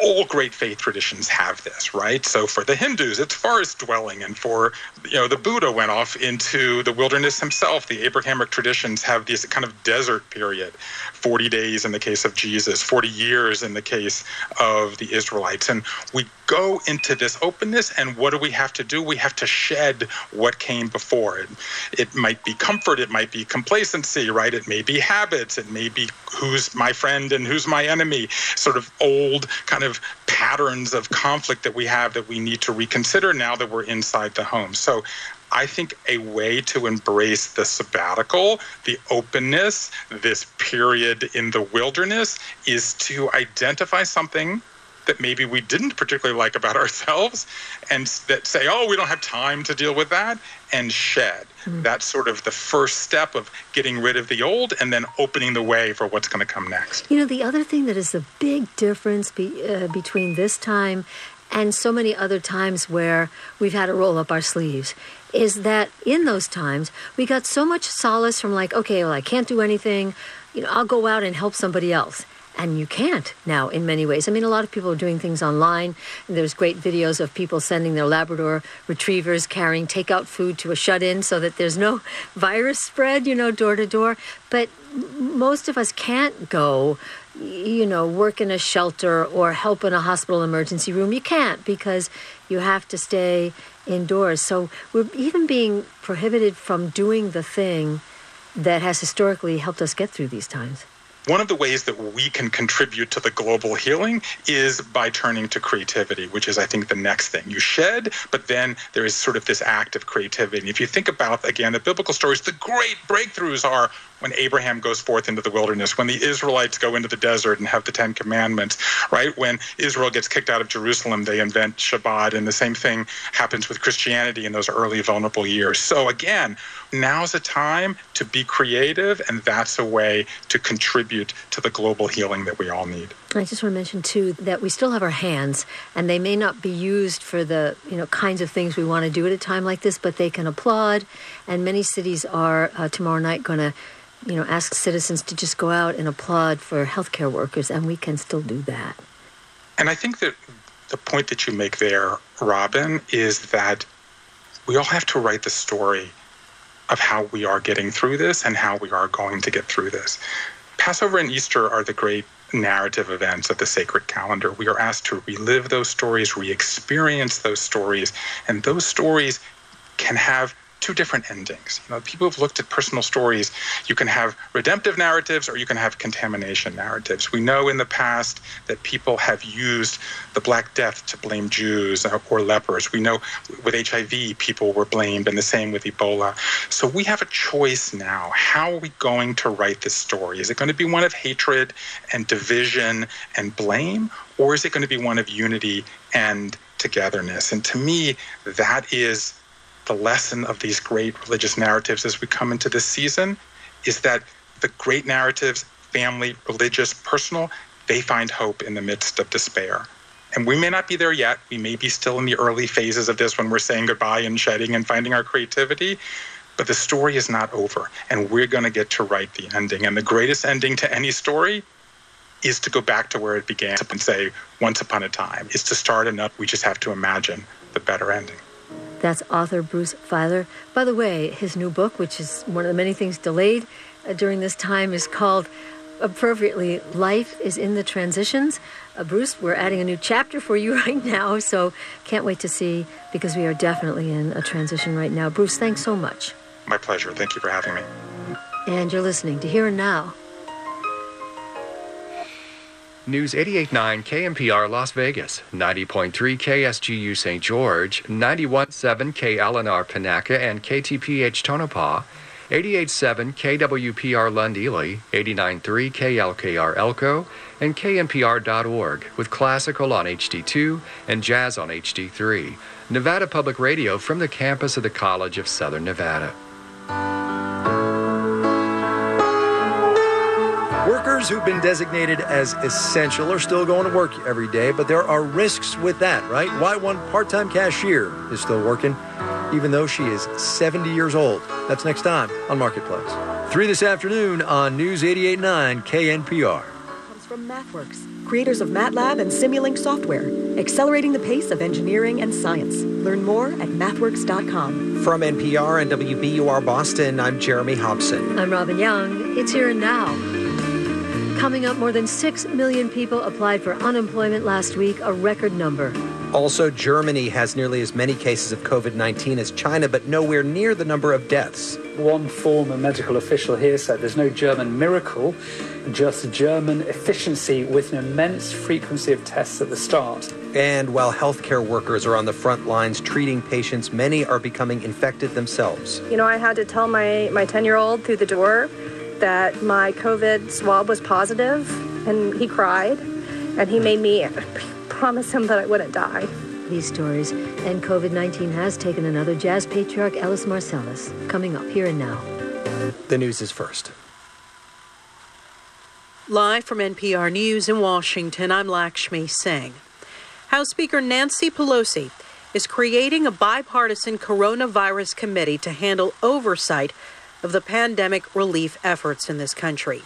all great faith traditions have this, right? So for the Hindus, it's forest dwelling, and for you know the Buddha went off into the wilderness himself. The Abrahamic traditions have this kind of desert period, 40 days in the case of Jesus, 40 years in the case of the Israelites, and we go into this openness, and what do we have to do? We have to shed what came before it. It might be comfort, it might be complacency, right? It may be habits, it may be who's my friend and who's my enemy, sort of old kind of patterns of conflict that we have that we need to reconsider now that we're inside the home. So I think a way to embrace the sabbatical, the openness, this period in the wilderness is to identify something that maybe we didn't particularly like about ourselves and that say, oh, we don't have time to deal with that and shed. Mm-hmm. That's sort of the first step of getting rid of the old and then opening the way for what's going to come next. You know, the other thing that is the big difference be, uh, between this time and so many other times where we've had to roll up our sleeves is that in those times we got so much solace from like okay well i can't do anything you know i'll go out and help somebody else and you can't now in many ways. I mean, a lot of people are doing things online. There's great videos of people sending their Labrador retrievers carrying takeout food to a shut in so that there's no virus spread, you know, door to door. But most of us can't go, you know, work in a shelter or help in a hospital emergency room. You can't because you have to stay indoors. So we're even being prohibited from doing the thing that has historically helped us get through these times one of the ways that we can contribute to the global healing is by turning to creativity, which is, I think, the next thing. You shed, but then there is sort of this act of creativity. And if you think about, again, the biblical stories, the great breakthroughs are when Abraham goes forth into the wilderness, when the Israelites go into the desert and have the Ten Commandments, right? When Israel gets kicked out of Jerusalem, they invent Shabbat. And the same thing happens with Christianity in those early vulnerable years. So again, now's a time to be creative, and that's a way to contribute to the global healing that we all need. I just want to mention too that we still have our hands, and they may not be used for the you know kinds of things we want to do at a time like this, but they can applaud. And many cities are uh, tomorrow night going to you know ask citizens to just go out and applaud for healthcare workers, and we can still do that. And I think that the point that you make there, Robin, is that we all have to write the story of how we are getting through this and how we are going to get through this. Passover and Easter are the great narrative events of the sacred calendar. We are asked to relive those stories, re experience those stories, and those stories can have two different endings. You know, people have looked at personal stories. You can have redemptive narratives or you can have contamination narratives. We know in the past that people have used the Black Death to blame Jews or lepers. We know with HIV, people were blamed, and the same with Ebola. So we have a choice now. How are we going to write this story? Is it going to be one of hatred and division and blame, or is it going to be one of unity and togetherness? And to me, that is the lesson of these great religious narratives as we come into this season is that the great narratives, family, religious, personal, they find hope in the midst of despair. And we may not be there yet. We may be still in the early phases of this when we're saying goodbye and shedding and finding our creativity. But the story is not over, and we're going to get to write the ending. And the greatest ending to any story is to go back to where it began and say, once upon a time. Is to start enough. We just have to imagine the better ending. That's author Bruce Feiler. By the way, his new book, which is one of the many things delayed uh, during this time, is called appropriately Life is in the Transitions. Uh, Bruce, we're adding a new chapter for you right now, so can't wait to see because we are definitely in a transition right now. Bruce, thanks so much. My pleasure. Thank you for having me. And you're listening to Here and Now. News 88.9 KNPR Las Vegas, 90.3 KSGU St. George, 91.7 KLNR Panaca and KTPH Tonopah, 88.7 KWPR Lund Ely, 89.3 KLKR Elko, and KNPR.org, with classical on HD2 and jazz on HD3. Nevada Public Radio from the campus of the College of Southern Nevada. Workers who've been designated as essential are still going to work every day, but there are risks with that, right? Why one part time cashier is still working, even though she is 70 years old. That's next time on Marketplace. Three this afternoon on News 88.9 KNPR. Comes from MathWorks, creators of MATLAB and Simulink software, accelerating the pace of engineering and science. Learn more at mathworks.com. From NPR and WBUR Boston, I'm Jeremy Hobson. I'm Robin Young. It's here and now. Coming up, more than 6 million people applied for unemployment last week, a record number. Also, Germany has nearly as many cases of COVID 19 as China, but nowhere near the number of deaths. One former medical official here said there's no German miracle, just German efficiency with an immense frequency of tests at the start. And while healthcare workers are on the front lines treating patients, many are becoming infected themselves. You know, I had to tell my, my 10 year old through the door that my COVID swab was positive, and he cried, and he made me promise him that I wouldn't die. These stories, and COVID 19 has taken another jazz patriarch, Ellis Marsalis, coming up here and now. The news is first. Live from NPR News in Washington, I'm Lakshmi Singh. House Speaker Nancy Pelosi is creating a bipartisan coronavirus committee to handle oversight of the pandemic relief efforts in this country.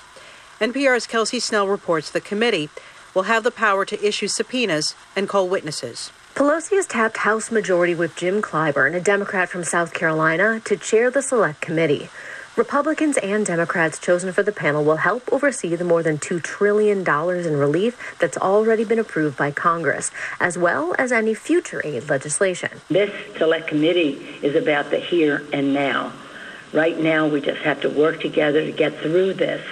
NPR's Kelsey Snell reports the committee will have the power to issue subpoenas and call witnesses. Pelosi has tapped House Majority Whip Jim Clyburn, a Democrat from South Carolina, to chair the select committee. Republicans and Democrats chosen for the panel will help oversee the more than $2 trillion in relief that's already been approved by Congress, as well as any future aid legislation. This select committee is about the here and now. Right now, we just have to work together to get through this.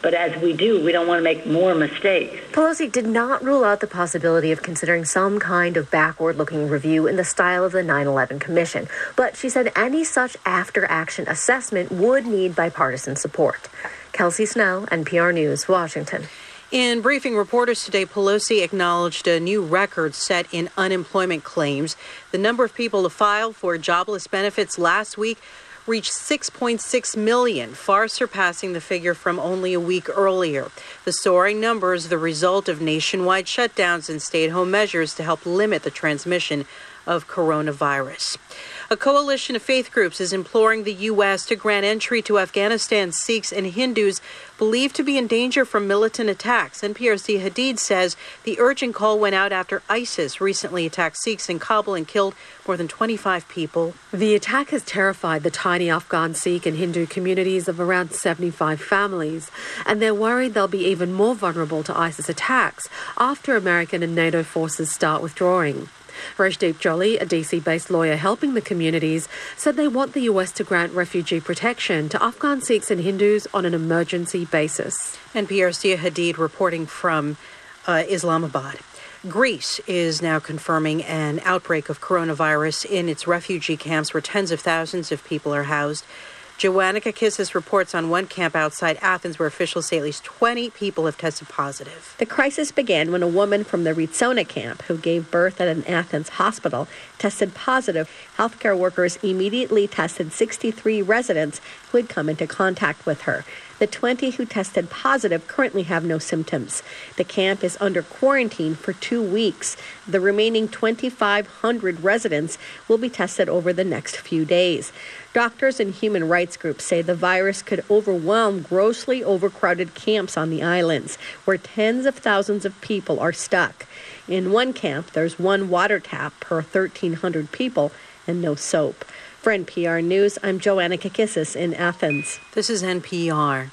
But as we do, we don't want to make more mistakes. Pelosi did not rule out the possibility of considering some kind of backward looking review in the style of the 9 11 Commission, but she said any such after action assessment would need bipartisan support. Kelsey Snell, NPR News, Washington. In briefing reporters today, Pelosi acknowledged a new record set in unemployment claims. The number of people to file for jobless benefits last week reached 6.6 million, far surpassing the figure from only a week earlier. The soaring number is the result of nationwide shutdowns and stay at home measures to help limit the transmission of coronavirus. A coalition of faith groups is imploring the U.S. to grant entry to Afghanistan Sikhs and Hindus believed to be in danger from militant attacks. Diaa Hadid says the urgent call went out after ISIS recently attacked Sikhs in Kabul and killed more than 25 people. The attack has terrified the tiny Afghan Sikh and Hindu communities of around 75 families, and they're worried they'll be even more vulnerable to ISIS attacks after American and NATO forces start withdrawing. Rajdeep Jolly, a DC based lawyer helping the communities, said they want the US to grant refugee protection to Afghan Sikhs and Hindus on an emergency basis. NPR's Diaa Hadid reporting from uh, Islamabad. Greece is now confirming an outbreak of coronavirus in its refugee camps where tens of thousands of people are housed. Joanna Kakissis reports on one camp outside Athens where officials say at least 20 people have tested positive. The crisis began when a woman from the Ritsona camp who gave birth at an Athens hospital tested positive. Healthcare workers immediately tested 63 residents who had come into contact with her. The 20 who tested positive currently have no symptoms. The camp is under quarantine for two weeks. The remaining 2,500 residents will be tested over the next few days. Doctors and human rights groups say the virus could overwhelm grossly overcrowded camps on the islands, where tens of thousands of people are stuck. In one camp, there's one water tap per 1,300 people and no soap. For NPR News, I'm Joanna Kakissis in Athens. This is NPR.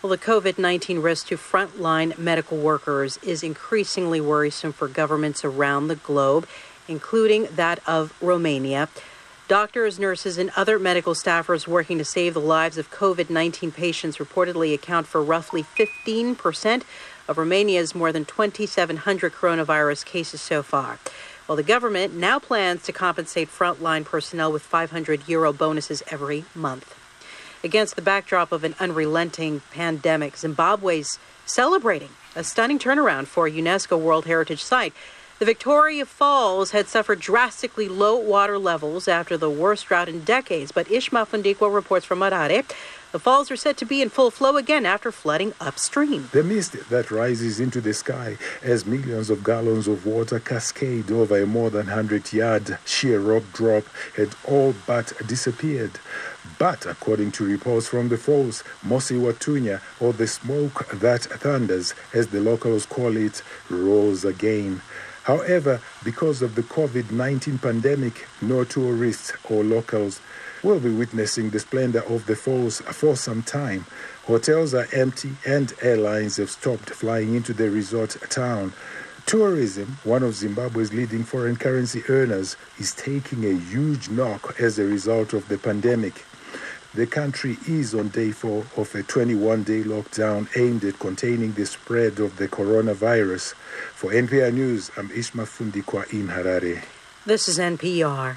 Well, the COVID 19 risk to frontline medical workers is increasingly worrisome for governments around the globe, including that of Romania. Doctors, nurses, and other medical staffers working to save the lives of COVID 19 patients reportedly account for roughly 15 percent of Romania's more than 2,700 coronavirus cases so far. Well, the government now plans to compensate frontline personnel with 500 euro bonuses every month. Against the backdrop of an unrelenting pandemic, Zimbabwe's celebrating a stunning turnaround for a UNESCO World Heritage Site. The Victoria Falls had suffered drastically low water levels after the worst drought in decades, but Ish Mafundikwa reports from Harare the falls are said to be in full flow again after flooding upstream. The mist that rises into the sky as millions of gallons of water cascade over a more than 100 yard sheer rock drop had all but disappeared. But according to reports from the falls, Mosi-oa-Tunya, or the smoke that thunders, as the locals call it, rose again. However, because of the COVID 19 pandemic, no tourists or locals will be witnessing the splendor of the falls for some time. Hotels are empty and airlines have stopped flying into the resort town. Tourism, one of Zimbabwe's leading foreign currency earners, is taking a huge knock as a result of the pandemic. The country is on day four of a 21 day lockdown aimed at containing the spread of the coronavirus. For NPR News, I'm Ish Mafundikwa in Harare. This is NPR.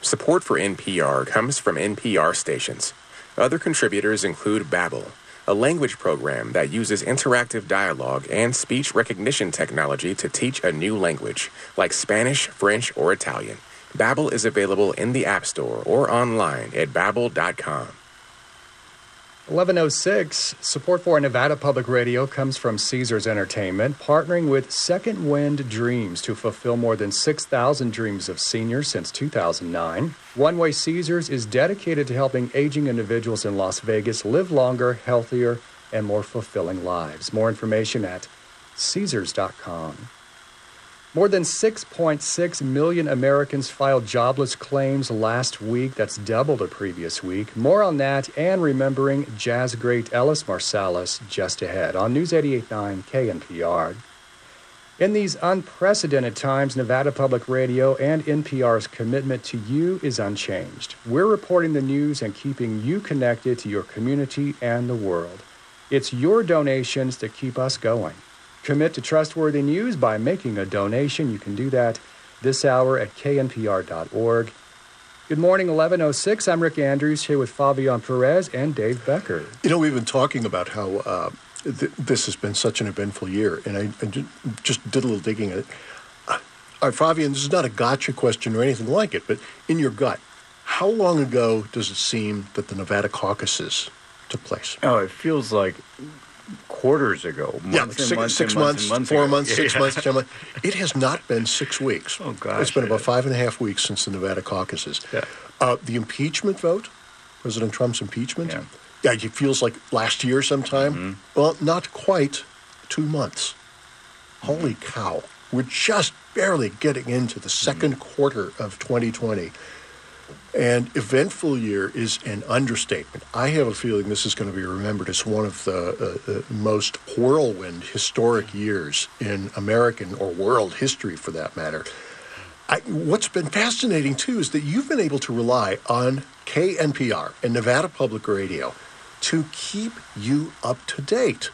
Support for NPR comes from NPR stations. Other contributors include Babbel, a language program that uses interactive dialogue and speech recognition technology to teach a new language, like Spanish, French, or Italian. Babbel is available in the App Store or online at babbel.com. 1106, support for Nevada Public Radio comes from Caesars Entertainment, partnering with Second Wind Dreams to fulfill more than 6,000 dreams of seniors since 2009. One Way Caesars is dedicated to helping aging individuals in Las Vegas live longer, healthier, and more fulfilling lives. More information at Caesars.com. More than 6.6 million Americans filed jobless claims last week. That's double the previous week. More on that and remembering jazz great Ellis Marsalis just ahead on News 88.9 KNPR. In these unprecedented times, Nevada Public Radio and NPR's commitment to you is unchanged. We're reporting the news and keeping you connected to your community and the world. It's your donations that keep us going. Commit to trustworthy news by making a donation. You can do that this hour at knpr.org. Good morning, 1106. I'm Rick Andrews here with Fabian Perez and Dave Becker. You know, we've been talking about how uh, th- this has been such an eventful year, and I, I just did a little digging at it. Uh, Fabian, this is not a gotcha question or anything like it, but in your gut, how long ago does it seem that the Nevada caucuses took place? Oh, it feels like quarters ago. yeah, six, months, six months, months, months four ago. months, six Yeah. months, ten months. It has not been six weeks. Oh, gosh, It's been about five and a half weeks since the Nevada caucuses. Uh, the impeachment vote, President Trump's impeachment, yeah. it feels like last year sometime. Mm-hmm. Well, not quite two months. Holy cow. We're just barely getting into the 2nd Mm-hmm. quarter of 2020. And eventful year is an understatement. I have a feeling this is going to be remembered as one of the uh, uh, most whirlwind historic years in American or world history, for that matter. I, what's been fascinating too is that you've been able to rely on KNPR and Nevada Public Radio to keep you up to date.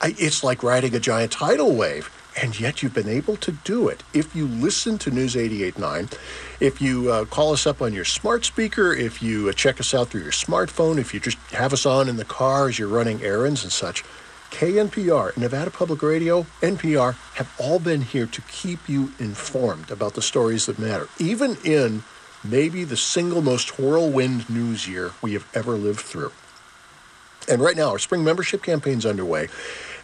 I, it's like riding a giant tidal wave, and yet you've been able to do it. If you listen to News 88.9, if you uh, call us up on your smart speaker, if you uh, check us out through your smartphone, if you just have us on in the car as you're running errands and such, KNPR, Nevada Public Radio, NPR have all been here to keep you informed about the stories that matter, even in maybe the single most whirlwind news year we have ever lived through. And right now, our spring membership campaign is underway.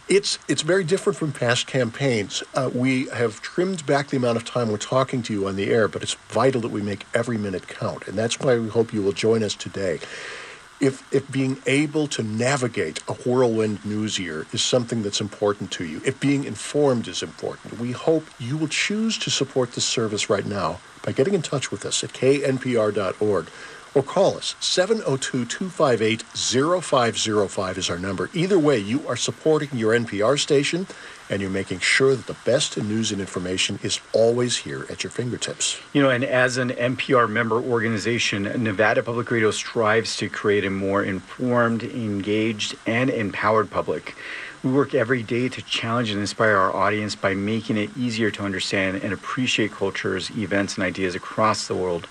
It's it's very different from past campaigns. Uh, we have trimmed back the amount of time we're talking to you on the air, but it's vital that we make every minute count, and that's why we hope you will join us today. If if being able to navigate a whirlwind news year is something that's important to you, if being informed is important, we hope you will choose to support this service right now by getting in touch with us at knpr.org or call us 702 258 0505 is our number. Either way, you are supporting your NPR station and you're making sure that the best news and information is always here at your fingertips. You know, and as an NPR member organization, Nevada Public Radio strives to create a more informed, engaged, and empowered public. We work every day to challenge and inspire our audience by making it easier to understand and appreciate cultures, events, and ideas across the world.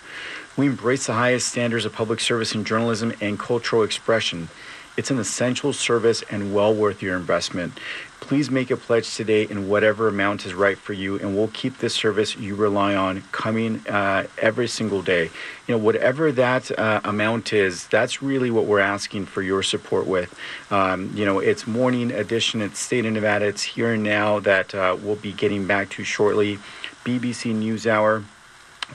We embrace the highest standards of public service in journalism and cultural expression. It's an essential service and well worth your investment. Please make a pledge today in whatever amount is right for you, and we'll keep this service you rely on coming uh, every single day. You know, whatever that uh, amount is, that's really what we're asking for your support with. Um, you know, it's morning edition, it's state of Nevada, it's here and now that uh, we'll be getting back to shortly. BBC NewsHour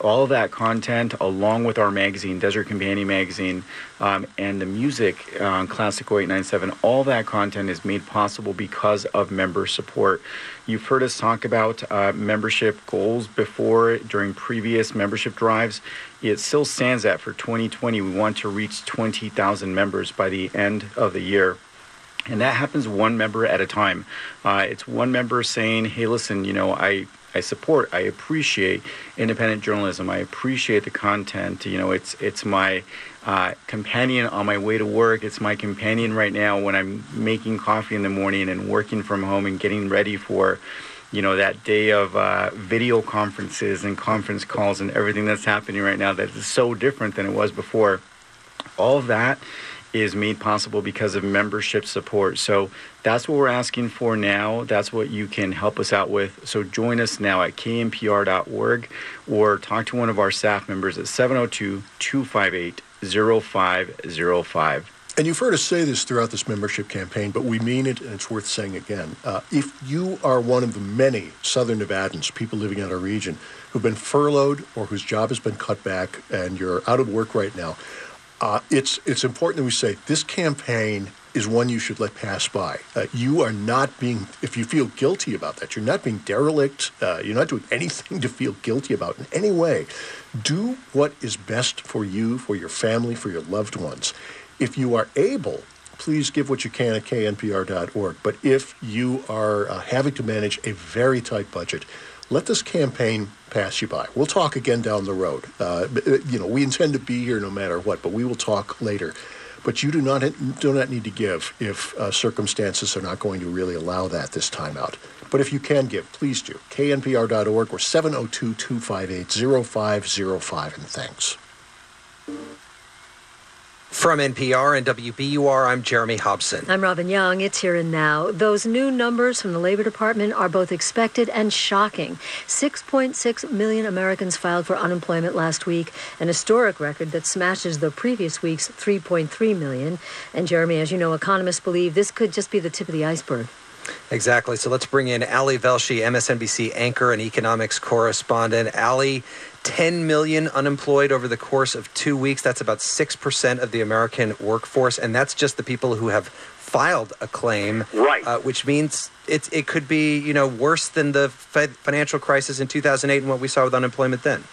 all of that content, along with our magazine, Desert Companion magazine, um, and the music on uh, Classic 0897, all that content is made possible because of member support. You've heard us talk about uh, membership goals before during previous membership drives. It still stands at for 2020. We want to reach 20,000 members by the end of the year. And that happens one member at a time. Uh, it's one member saying, hey, listen, you know, I I support, I appreciate independent journalism. I appreciate the content. You know, it's it's my uh, companion on my way to work. It's my companion right now when I'm making coffee in the morning and working from home and getting ready for, you know, that day of uh, video conferences and conference calls and everything that's happening right now that is so different than it was before. All of that is made possible because of membership support. So that's what we're asking for now. That's what you can help us out with. So join us now at knpr.org or talk to one of our staff members at 702 258 0505. And you've heard us say this throughout this membership campaign, but we mean it and it's worth saying again. Uh, if you are one of the many Southern Nevadans, people living in our region, who've been furloughed or whose job has been cut back and you're out of work right now, uh, it's it's important that we say this campaign is one you should let pass by. Uh, you are not being, if you feel guilty about that, you're not being derelict. Uh, you're not doing anything to feel guilty about in any way. Do what is best for you, for your family, for your loved ones. If you are able, please give what you can at knpr.org. But if you are uh, having to manage a very tight budget, let this campaign pass you by. We'll talk again down the road. Uh, uh, you know, we intend to be here no matter what, but we will talk later. But you do not do not need to give if uh, circumstances are not going to really allow that this time out. But if you can give, please do. knpr.org or 702 258 0505. And thanks. From NPR and WBUR, I'm Jeremy Hobson. I'm Robin Young. It's here and now. Those new numbers from the Labor Department are both expected and shocking. 6.6 million Americans filed for unemployment last week, an historic record that smashes the previous week's 3.3 million. And Jeremy, as you know, economists believe this could just be the tip of the iceberg. Exactly. So let's bring in Ali Velshi, MSNBC anchor and economics correspondent. Ali, 10 million unemployed over the course of two weeks. That's about 6% of the American workforce. And that's just the people who have filed a claim. Right. Uh, which means it, it could be, you know, worse than the financial crisis in 2008 and what we saw with unemployment then.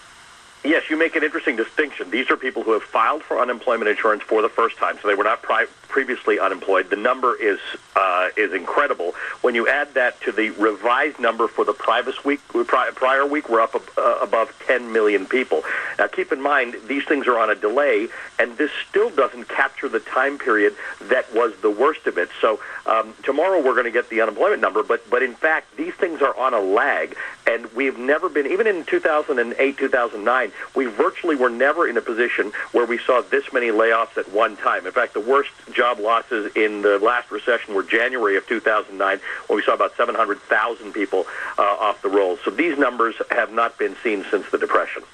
Yes, you make an interesting distinction. These are people who have filed for unemployment insurance for the first time, so they were not pri- previously unemployed. The number is uh, is incredible. When you add that to the revised number for the previous week, prior week, we're up uh, above 10 million people. Now, keep in mind these things are on a delay, and this still doesn't capture the time period that was the worst of it. So um, tomorrow we're going to get the unemployment number, but but in fact these things are on a lag, and we've never been even in 2008, 2009 we virtually were never in a position where we saw this many layoffs at one time. In fact, the worst job losses in the last recession were January of 2009, when we saw about 700,000 people uh, off the rolls. So these numbers have not been seen since the Depression.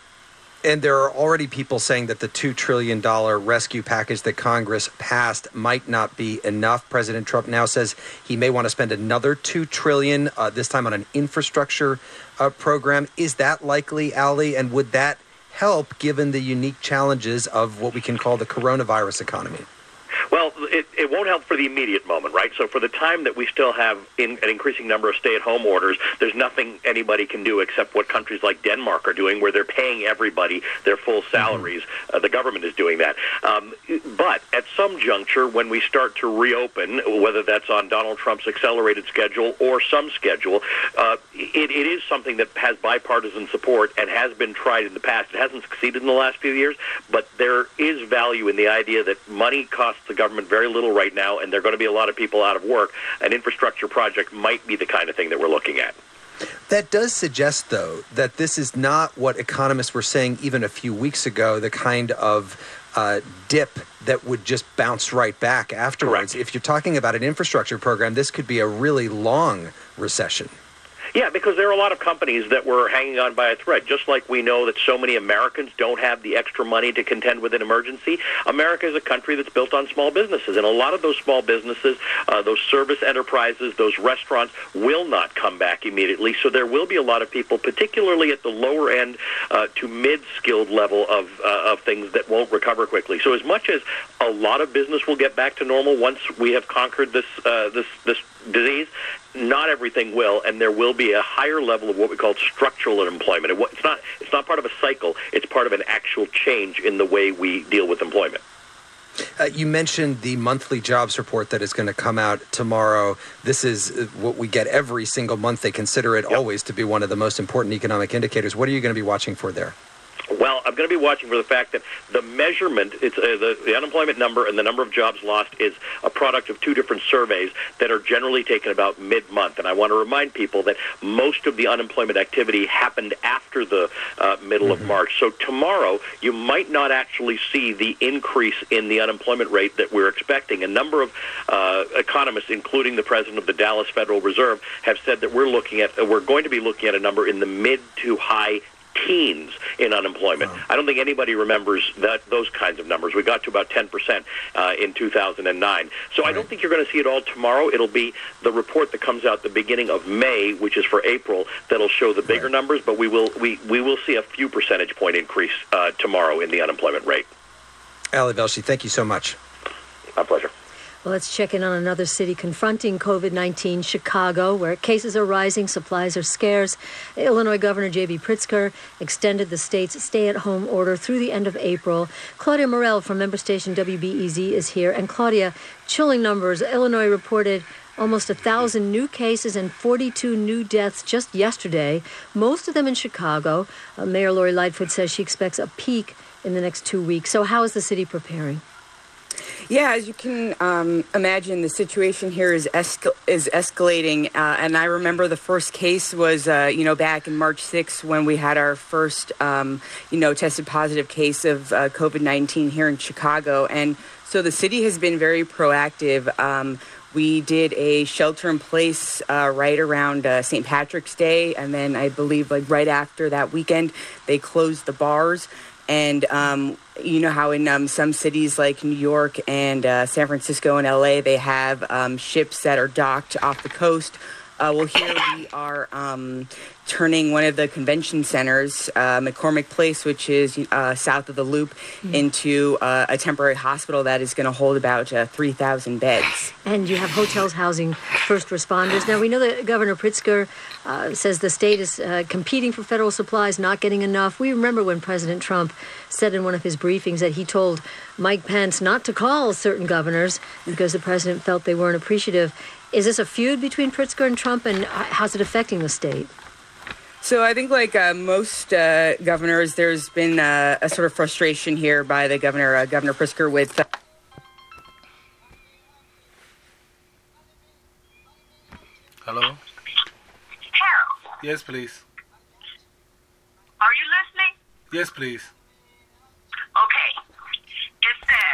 And there are already people saying that the $2 trillion rescue package that Congress passed might not be enough. President Trump now says he may want to spend another 2 trillion, uh, this time on an infrastructure uh, program. Is that likely, Ali? And would that help given the unique challenges of what we can call the coronavirus economy? Well, it, it won't help for the immediate moment, right? So for the time that we still have in, an increasing number of stay-at-home orders, there's nothing anybody can do except what countries like Denmark are doing, where they're paying everybody their full salaries. Mm-hmm. Uh, the government is doing that. Um, but at some juncture, when we start to reopen, whether that's on Donald Trump's accelerated schedule or some schedule, uh, it, it is something that has bipartisan support and has been tried in the past. It hasn't succeeded in the last few years, but there is value in the idea that money costs the government very little right now, and there are going to be a lot of people out of work. An infrastructure project might be the kind of thing that we're looking at. That does suggest, though, that this is not what economists were saying even a few weeks ago, the kind of uh, dip that would just bounce right back afterwards. Correct. If you're talking about an infrastructure program, this could be a really long recession. Yeah, because there are a lot of companies that were hanging on by a thread. Just like we know that so many Americans don't have the extra money to contend with an emergency, America is a country that's built on small businesses. And a lot of those small businesses, uh, those service enterprises, those restaurants will not come back immediately. So there will be a lot of people, particularly at the lower end uh, to mid-skilled level of, uh, of things that won't recover quickly. So as much as a lot of business will get back to normal once we have conquered this, uh, this, this disease, not everything will, and there will be a higher level of what we call structural unemployment. It's not it's not part of a cycle; it's part of an actual change in the way we deal with employment. Uh, you mentioned the monthly jobs report that is going to come out tomorrow. This is uh, what we get every single month. They consider it yep. always to be one of the most important economic indicators. What are you going to be watching for there? Well, I'm going to be watching for the fact that the measurement, it's uh, the, the unemployment number and the number of jobs lost is a product of two different surveys that are generally taken about mid-month. And I want to remind people that most of the unemployment activity happened after the uh, middle mm-hmm. of March. So tomorrow, you might not actually see the increase in the unemployment rate that we're expecting. A number of uh, economists, including the president of the Dallas Federal Reserve, have said that we're looking at we're going to be looking at a number in the mid to high teens in unemployment. Wow. I don't think anybody remembers that those kinds of numbers. We got to about 10% uh, in 2009. So right. I don't think you're going to see it all tomorrow. It'll be the report that comes out the beginning of May, which is for April, that'll show the bigger right. numbers. But we will we we will see a few percentage point increase uh, tomorrow in the unemployment rate. Ali Velshi, thank you so much. My pleasure. Well, let's check in on another city confronting COVID 19, Chicago, where cases are rising, supplies are scarce. Illinois Governor J.B. Pritzker extended the state's stay at home order through the end of April. Claudia Morell from member station WBEZ is here. And Claudia, chilling numbers. Illinois reported almost a thousand new cases and 42 new deaths just yesterday, most of them in Chicago. Uh, Mayor Lori Lightfoot says she expects a peak in the next two weeks. So, how is the city preparing? Yeah, as you can um, imagine, the situation here is escal- is escalating. Uh, and I remember the first case was, uh, you know, back in March 6th when we had our first, um, you know, tested positive case of uh, COVID 19 here in Chicago. And so the city has been very proactive. Um, we did a shelter in place uh, right around uh, St. Patrick's Day, and then I believe like right after that weekend, they closed the bars. And um, you know how in um, some cities like New York and uh, San Francisco and LA, they have um, ships that are docked off the coast. Uh, well, here we are um, turning one of the convention centers, uh, McCormick Place, which is uh, south of the Loop, mm-hmm. into uh, a temporary hospital that is going to hold about uh, 3,000 beds. And you have hotels housing first responders. Now, we know that Governor Pritzker uh, says the state is uh, competing for federal supplies, not getting enough. We remember when President Trump said in one of his briefings that he told Mike Pence not to call certain governors because the president felt they weren't appreciative. Is this a feud between Pritzker and Trump, and how's it affecting the state? So I think, like uh, most uh, governors, there's been uh, a sort of frustration here by the governor, uh, Governor Pritzker, with. Uh, Hello? Hello? Yes, please. Are you listening? Yes, please. Okay. It says